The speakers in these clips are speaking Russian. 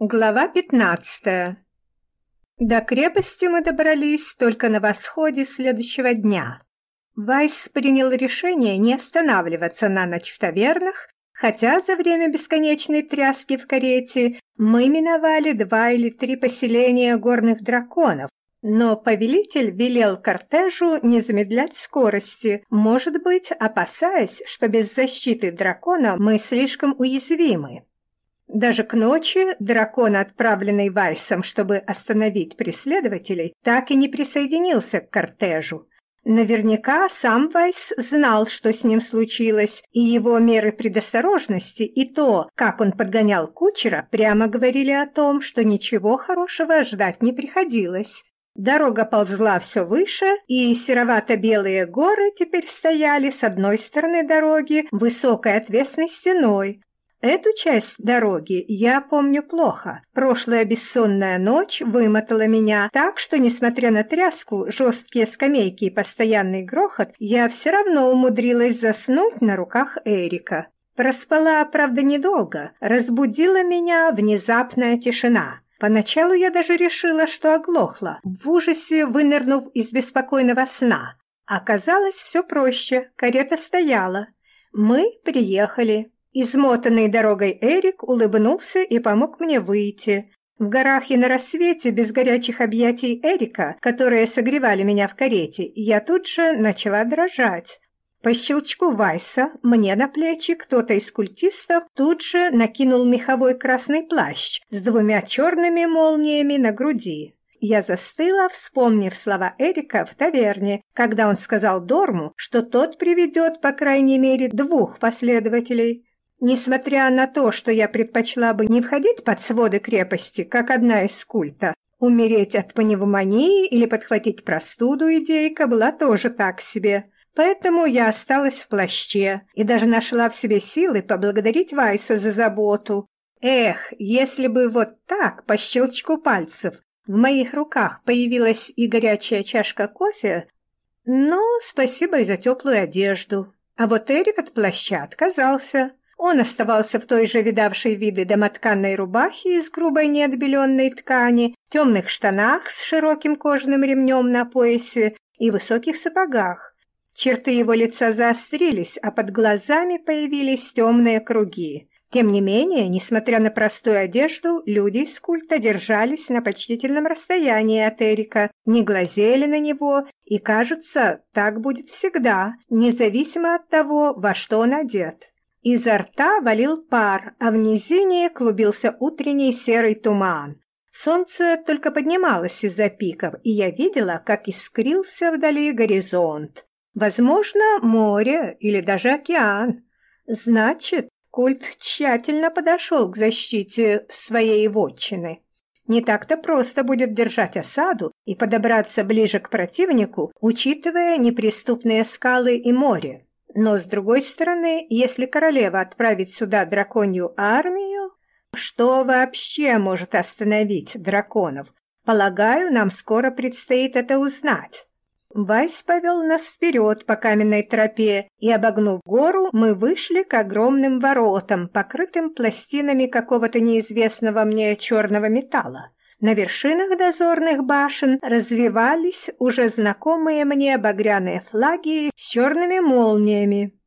Глава пятнадцатая. До крепости мы добрались только на восходе следующего дня. Вайс принял решение не останавливаться на ночь в тавернах, хотя за время бесконечной тряски в карете мы миновали два или три поселения горных драконов, но повелитель велел кортежу не замедлять скорости, может быть, опасаясь, что без защиты дракона мы слишком уязвимы. Даже к ночи дракон, отправленный Вайсом, чтобы остановить преследователей, так и не присоединился к кортежу. Наверняка сам Вайс знал, что с ним случилось, и его меры предосторожности и то, как он подгонял кучера, прямо говорили о том, что ничего хорошего ждать не приходилось. Дорога ползла все выше, и серовато-белые горы теперь стояли с одной стороны дороги высокой отвесной стеной, Эту часть дороги я помню плохо. Прошлая бессонная ночь вымотала меня так, что, несмотря на тряску, жесткие скамейки и постоянный грохот, я все равно умудрилась заснуть на руках Эрика. Проспала, правда, недолго. Разбудила меня внезапная тишина. Поначалу я даже решила, что оглохла, в ужасе вынырнув из беспокойного сна. Оказалось, все проще. Карета стояла. Мы приехали. Измотанный дорогой Эрик улыбнулся и помог мне выйти. В горах и на рассвете, без горячих объятий Эрика, которые согревали меня в карете, я тут же начала дрожать. По щелчку Вайса мне на плечи кто-то из культистов тут же накинул меховой красный плащ с двумя черными молниями на груди. Я застыла, вспомнив слова Эрика в таверне, когда он сказал Дорму, что тот приведет, по крайней мере, двух последователей. Несмотря на то, что я предпочла бы не входить под своды крепости, как одна из культа, умереть от пневмонии или подхватить простуду идейка была тоже так себе. Поэтому я осталась в плаще и даже нашла в себе силы поблагодарить Вайса за заботу. Эх, если бы вот так, по щелчку пальцев, в моих руках появилась и горячая чашка кофе, но спасибо и за теплую одежду. А вот Эрик от плаща отказался. Он оставался в той же видавшей виды домотканной рубахе из грубой неотбеленной ткани, темных штанах с широким кожаным ремнем на поясе и высоких сапогах. Черты его лица заострились, а под глазами появились темные круги. Тем не менее, несмотря на простую одежду, люди из культа держались на почтительном расстоянии от Эрика, не глазели на него, и, кажется, так будет всегда, независимо от того, во что он одет. Изо рта валил пар, а в низине клубился утренний серый туман. Солнце только поднималось из-за пиков, и я видела, как искрился вдали горизонт. Возможно, море или даже океан. Значит, культ тщательно подошел к защите своей вотчины. Не так-то просто будет держать осаду и подобраться ближе к противнику, учитывая неприступные скалы и море. Но, с другой стороны, если королева отправит сюда драконью армию, что вообще может остановить драконов? Полагаю, нам скоро предстоит это узнать. Вайс повел нас вперед по каменной тропе, и, обогнув гору, мы вышли к огромным воротам, покрытым пластинами какого-то неизвестного мне черного металла. На вершинах дозорных башен развивались уже знакомые мне багряные флаги с черными молниями.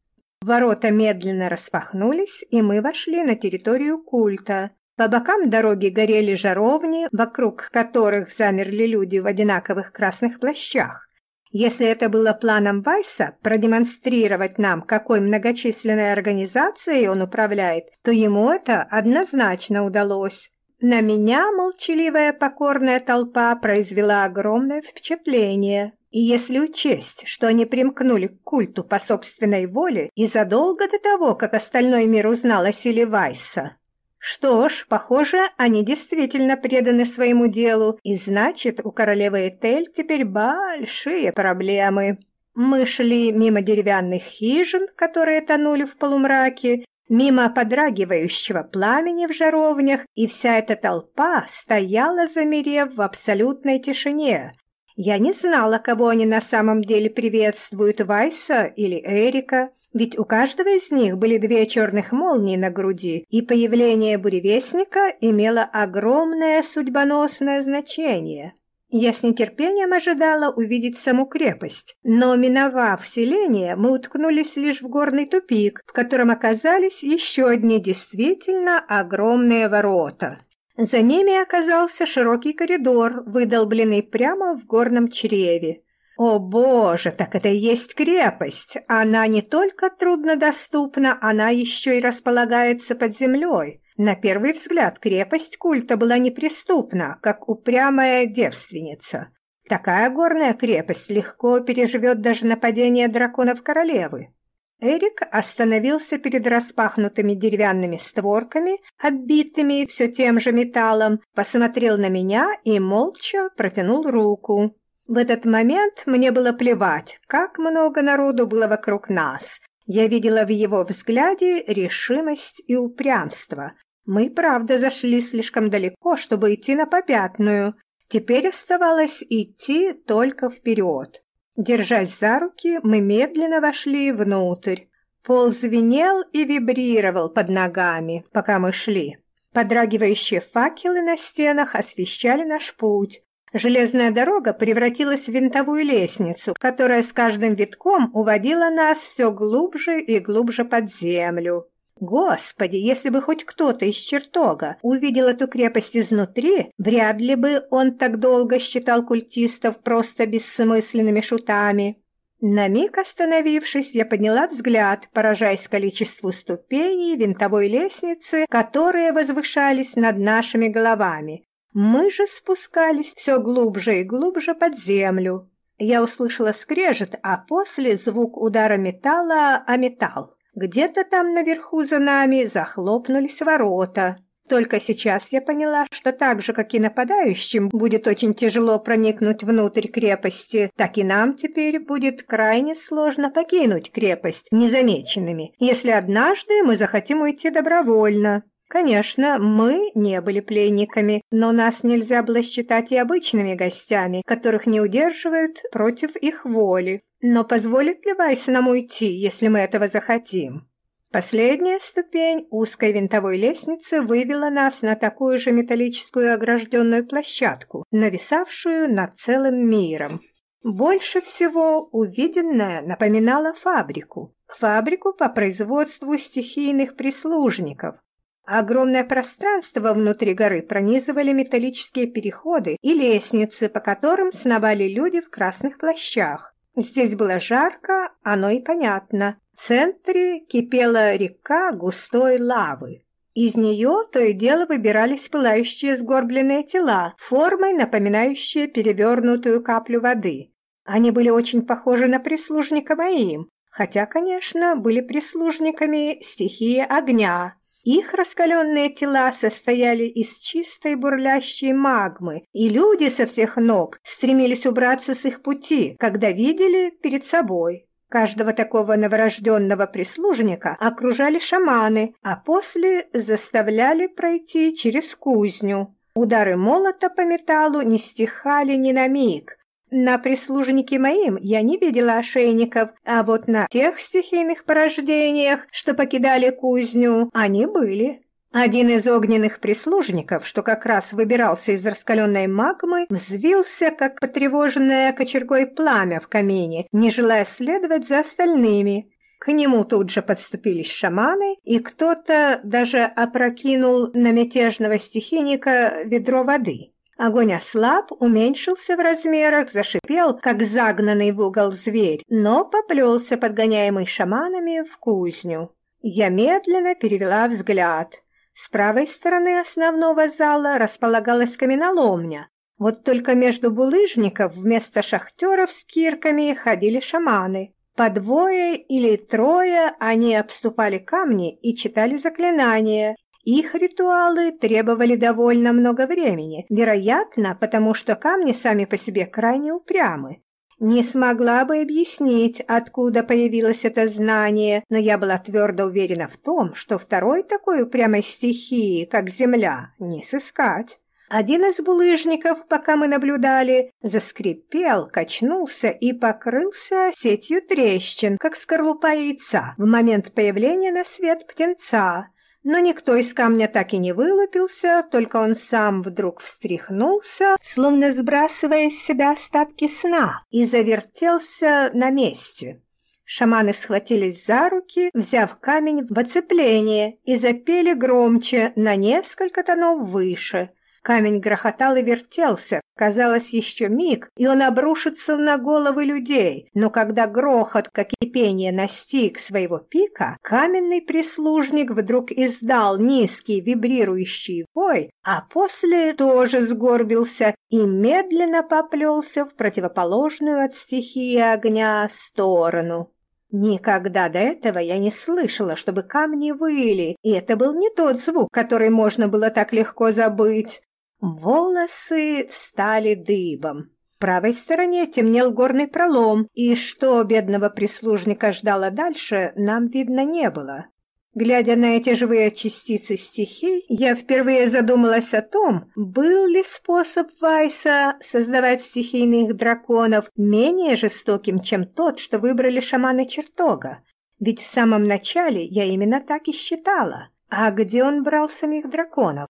Ворота медленно распахнулись, и мы вошли на территорию культа. По бокам дороги горели жаровни, вокруг которых замерли люди в одинаковых красных плащах. Если это было планом Вайса продемонстрировать нам, какой многочисленной организацией он управляет, то ему это однозначно удалось. На меня молчаливая покорная толпа произвела огромное впечатление. И если учесть, что они примкнули к культу по собственной воле и задолго до того, как остальной мир узнал о силе Вайса, что ж, похоже, они действительно преданы своему делу, и значит, у королевы Этель теперь большие проблемы. Мы шли мимо деревянных хижин, которые тонули в полумраке, мимо подрагивающего пламени в жаровнях, и вся эта толпа стояла, замерев в абсолютной тишине. Я не знала, кого они на самом деле приветствуют, Вайса или Эрика, ведь у каждого из них были две черных молнии на груди, и появление буревестника имело огромное судьбоносное значение. Я с нетерпением ожидала увидеть саму крепость, но, миновав селение, мы уткнулись лишь в горный тупик, в котором оказались еще одни действительно огромные ворота. За ними оказался широкий коридор, выдолбленный прямо в горном чреве. О боже, так это и есть крепость! Она не только труднодоступна, она еще и располагается под землей. На первый взгляд крепость культа была неприступна, как упрямая девственница. Такая горная крепость легко переживет даже нападение драконов королевы. Эрик остановился перед распахнутыми деревянными створками, оббитыми все тем же металлом, посмотрел на меня и молча протянул руку. В этот момент мне было плевать, как много народу было вокруг нас. Я видела в его взгляде решимость и упрямство. Мы, правда, зашли слишком далеко, чтобы идти на попятную. Теперь оставалось идти только вперед. Держась за руки, мы медленно вошли внутрь. Пол звенел и вибрировал под ногами, пока мы шли. Подрагивающие факелы на стенах освещали наш путь. Железная дорога превратилась в винтовую лестницу, которая с каждым витком уводила нас все глубже и глубже под землю. Господи, если бы хоть кто-то из чертога увидел эту крепость изнутри, вряд ли бы он так долго считал культистов просто бессмысленными шутами. На миг остановившись, я подняла взгляд, поражаясь количеству ступеней винтовой лестницы, которые возвышались над нашими головами. Мы же спускались все глубже и глубже под землю. Я услышала скрежет, а после звук удара металла о металл. Где-то там наверху за нами захлопнулись ворота. Только сейчас я поняла, что так же, как и нападающим, будет очень тяжело проникнуть внутрь крепости, так и нам теперь будет крайне сложно покинуть крепость незамеченными, если однажды мы захотим уйти добровольно. Конечно, мы не были пленниками, но нас нельзя было считать и обычными гостями, которых не удерживают против их воли. Но позволит ли Вайс нам уйти, если мы этого захотим? Последняя ступень узкой винтовой лестницы вывела нас на такую же металлическую огражденную площадку, нависавшую над целым миром. Больше всего увиденное напоминало фабрику. Фабрику по производству стихийных прислужников. Огромное пространство внутри горы пронизывали металлические переходы и лестницы, по которым сновали люди в красных плащах. Здесь было жарко, оно и понятно. В центре кипела река густой лавы. Из нее то и дело выбирались пылающие сгорбленные тела, формой напоминающие перевернутую каплю воды. Они были очень похожи на прислужника моим, хотя, конечно, были прислужниками стихии огня, их раскаленные тела состояли из чистой бурлящей магмы, и люди со всех ног стремились убраться с их пути, когда видели перед собой. Каждого такого новорожденного прислужника окружали шаманы, а после заставляли пройти через кузню. Удары молота по металлу не стихали ни на миг, на прислужнике моим я не видела ошейников, а вот на тех стихийных порождениях, что покидали кузню, они были. Один из огненных прислужников, что как раз выбирался из раскаленной магмы, взвился, как потревоженное кочергой пламя в камине, не желая следовать за остальными. К нему тут же подступились шаманы, и кто-то даже опрокинул на мятежного стихийника ведро воды. Огонь ослаб, уменьшился в размерах, зашипел, как загнанный в угол зверь, но поплелся, подгоняемый шаманами, в кузню. Я медленно перевела взгляд. С правой стороны основного зала располагалась каменоломня. Вот только между булыжников вместо шахтеров с кирками ходили шаманы. По двое или трое они обступали камни и читали заклинания, их ритуалы требовали довольно много времени, вероятно, потому что камни сами по себе крайне упрямы. Не смогла бы объяснить, откуда появилось это знание, но я была твердо уверена в том, что второй такой упрямой стихии, как земля, не сыскать. Один из булыжников, пока мы наблюдали, заскрипел, качнулся и покрылся сетью трещин, как скорлупа яйца, в момент появления на свет птенца. Но никто из камня так и не вылупился, только он сам вдруг встряхнулся, словно сбрасывая с себя остатки сна, и завертелся на месте. Шаманы схватились за руки, взяв камень в оцепление, и запели громче, на несколько тонов выше – Камень грохотал и вертелся. Казалось, еще миг, и он обрушится на головы людей. Но когда грохот, как и пение, настиг своего пика, каменный прислужник вдруг издал низкий вибрирующий вой, а после тоже сгорбился и медленно поплелся в противоположную от стихии огня сторону. Никогда до этого я не слышала, чтобы камни выли, и это был не тот звук, который можно было так легко забыть. Волосы встали дыбом. В правой стороне темнел горный пролом, и что бедного прислужника ждало дальше, нам видно не было. Глядя на эти живые частицы стихий, я впервые задумалась о том, был ли способ Вайса создавать стихийных драконов менее жестоким, чем тот, что выбрали шаманы чертога. Ведь в самом начале я именно так и считала. А где он брал самих драконов?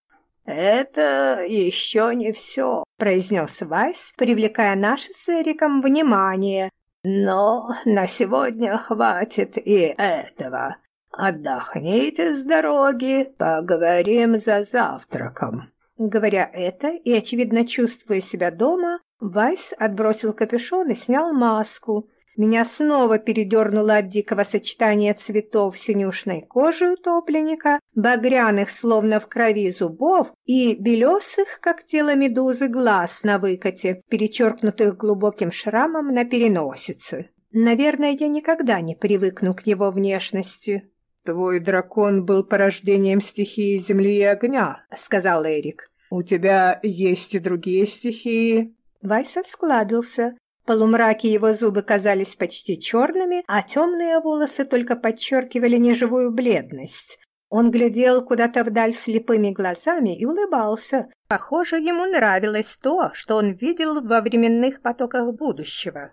«Это еще не все», — произнес Вайс, привлекая наше с Эриком внимание. «Но на сегодня хватит и этого. Отдохните с дороги, поговорим за завтраком». Говоря это и, очевидно, чувствуя себя дома, Вайс отбросил капюшон и снял маску, меня снова передернуло от дикого сочетания цветов синюшной кожи утопленника, багряных, словно в крови зубов, и белесых, как тело медузы, глаз на выкате, перечеркнутых глубоким шрамом на переносице. Наверное, я никогда не привыкну к его внешности. «Твой дракон был порождением стихии земли и огня», — сказал Эрик. «У тебя есть и другие стихии?» Вайса складывался полумраке его зубы казались почти черными, а темные волосы только подчеркивали неживую бледность. Он глядел куда-то вдаль слепыми глазами и улыбался. Похоже, ему нравилось то, что он видел во временных потоках будущего.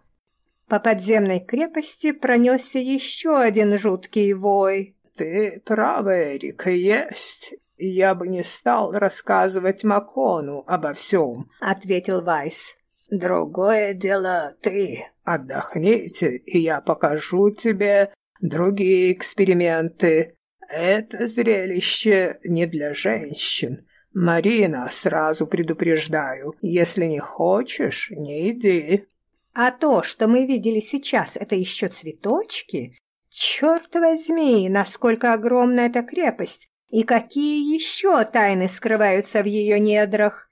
По подземной крепости пронесся еще один жуткий вой. «Ты прав, Эрик, есть. Я бы не стал рассказывать Макону обо всем», — ответил Вайс. Другое дело ты. Отдохните, и я покажу тебе другие эксперименты. Это зрелище не для женщин. Марина, сразу предупреждаю, если не хочешь, не иди. А то, что мы видели сейчас, это еще цветочки? Черт возьми, насколько огромна эта крепость! И какие еще тайны скрываются в ее недрах?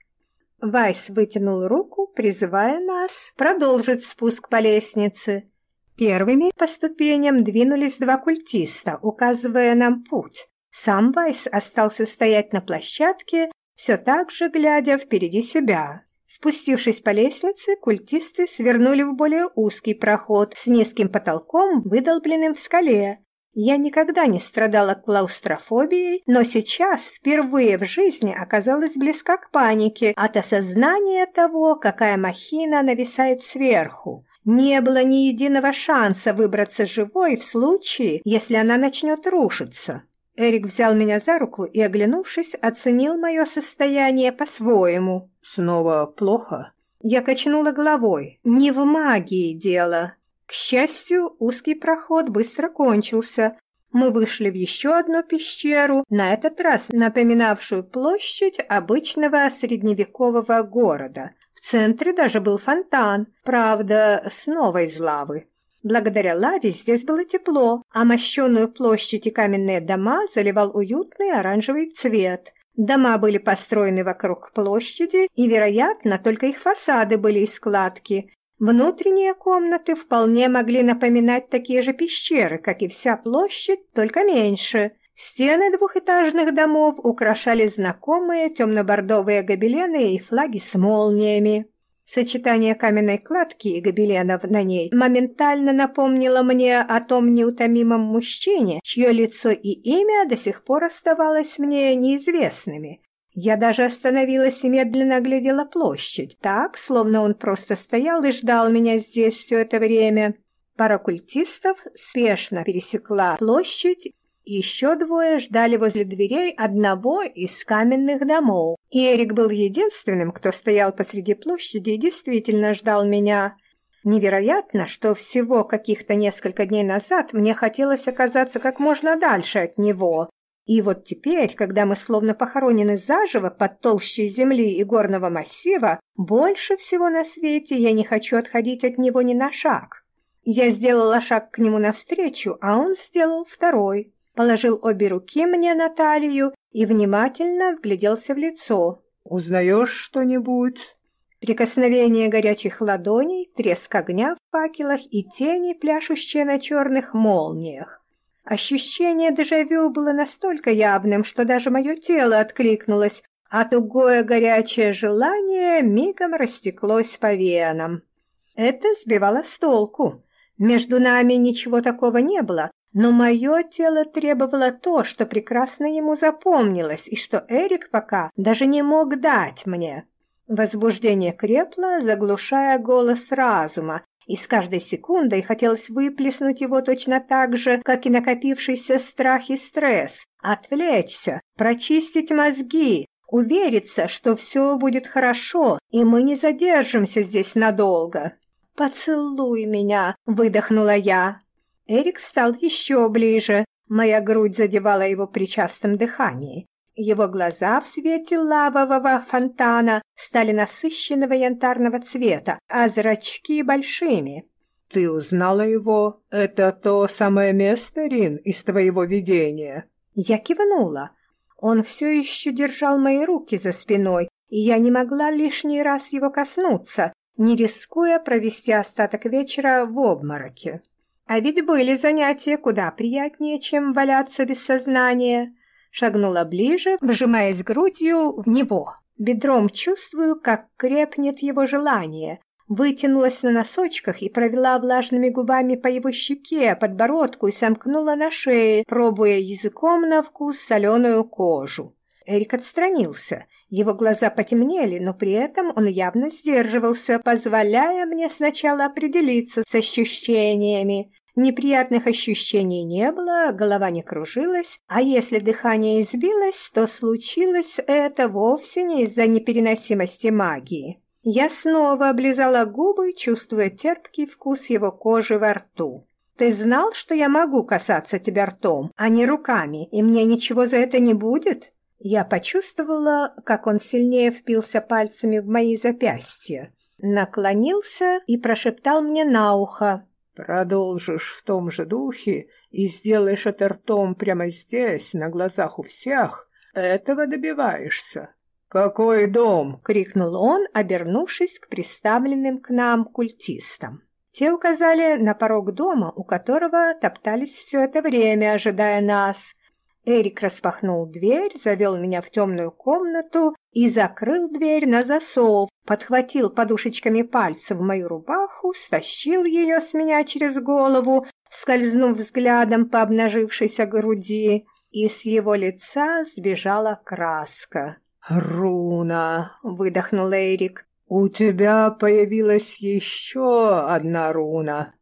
Вайс вытянул руку, призывая нас продолжить спуск по лестнице. Первыми по ступеням двинулись два культиста, указывая нам путь. Сам Вайс остался стоять на площадке, все так же глядя впереди себя. Спустившись по лестнице, культисты свернули в более узкий проход с низким потолком, выдолбленным в скале, я никогда не страдала клаустрофобией, но сейчас впервые в жизни оказалась близка к панике от осознания того, какая махина нависает сверху. Не было ни единого шанса выбраться живой в случае, если она начнет рушиться. Эрик взял меня за руку и, оглянувшись, оценил мое состояние по-своему. «Снова плохо?» Я качнула головой. «Не в магии дело. К счастью, узкий проход быстро кончился. Мы вышли в еще одну пещеру, на этот раз напоминавшую площадь обычного средневекового города. В центре даже был фонтан, правда, с новой злавы. Благодаря ладе здесь было тепло, а мощенную площадь и каменные дома заливал уютный оранжевый цвет. Дома были построены вокруг площади, и, вероятно, только их фасады были из складки, Внутренние комнаты вполне могли напоминать такие же пещеры, как и вся площадь, только меньше. Стены двухэтажных домов украшали знакомые темно-бордовые гобелены и флаги с молниями. Сочетание каменной кладки и гобеленов на ней моментально напомнило мне о том неутомимом мужчине, чье лицо и имя до сих пор оставалось мне неизвестными. Я даже остановилась и медленно оглядела площадь, так, словно он просто стоял и ждал меня здесь все это время. Пара культистов спешно пересекла площадь, еще двое ждали возле дверей одного из каменных домов. И Эрик был единственным, кто стоял посреди площади и действительно ждал меня. Невероятно, что всего каких-то несколько дней назад мне хотелось оказаться как можно дальше от него, и вот теперь, когда мы словно похоронены заживо под толщей земли и горного массива, больше всего на свете я не хочу отходить от него ни на шаг. Я сделала шаг к нему навстречу, а он сделал второй. Положил обе руки мне на талию и внимательно вгляделся в лицо. «Узнаешь что-нибудь?» Прикосновение горячих ладоней, треск огня в факелах и тени, пляшущие на черных молниях. Ощущение дежавю было настолько явным, что даже мое тело откликнулось, а тугое горячее желание мигом растеклось по венам. Это сбивало с толку. Между нами ничего такого не было, но мое тело требовало то, что прекрасно ему запомнилось, и что Эрик пока даже не мог дать мне. Возбуждение крепло, заглушая голос разума, и с каждой секундой хотелось выплеснуть его точно так же, как и накопившийся страх и стресс, отвлечься, прочистить мозги, увериться, что все будет хорошо, и мы не задержимся здесь надолго. «Поцелуй меня!» — выдохнула я. Эрик встал еще ближе, моя грудь задевала его при частом дыхании. Его глаза в свете лавового фонтана стали насыщенного янтарного цвета, а зрачки большими. «Ты узнала его? Это то самое место, Рин, из твоего видения?» Я кивнула. Он все еще держал мои руки за спиной, и я не могла лишний раз его коснуться, не рискуя провести остаток вечера в обмороке. А ведь были занятия куда приятнее, чем валяться без сознания шагнула ближе, вжимаясь грудью в него. Бедром чувствую, как крепнет его желание. Вытянулась на носочках и провела влажными губами по его щеке, подбородку и сомкнула на шее, пробуя языком на вкус соленую кожу. Эрик отстранился. Его глаза потемнели, но при этом он явно сдерживался, позволяя мне сначала определиться с ощущениями. Неприятных ощущений не было, голова не кружилась, а если дыхание избилось, то случилось это вовсе не из-за непереносимости магии. Я снова облизала губы, чувствуя терпкий вкус его кожи во рту. «Ты знал, что я могу касаться тебя ртом, а не руками, и мне ничего за это не будет?» Я почувствовала, как он сильнее впился пальцами в мои запястья, наклонился и прошептал мне на ухо. Продолжишь в том же духе и сделаешь это ртом прямо здесь, на глазах у всех, этого добиваешься. «Какой дом?» — крикнул он, обернувшись к приставленным к нам культистам. Те указали на порог дома, у которого топтались все это время, ожидая нас. Эрик распахнул дверь, завел меня в темную комнату и закрыл дверь на засов, подхватил подушечками пальцев мою рубаху, стащил ее с меня через голову, скользнув взглядом по обнажившейся груди, и с его лица сбежала краска. «Руна!» — выдохнул Эрик. «У тебя появилась еще одна руна.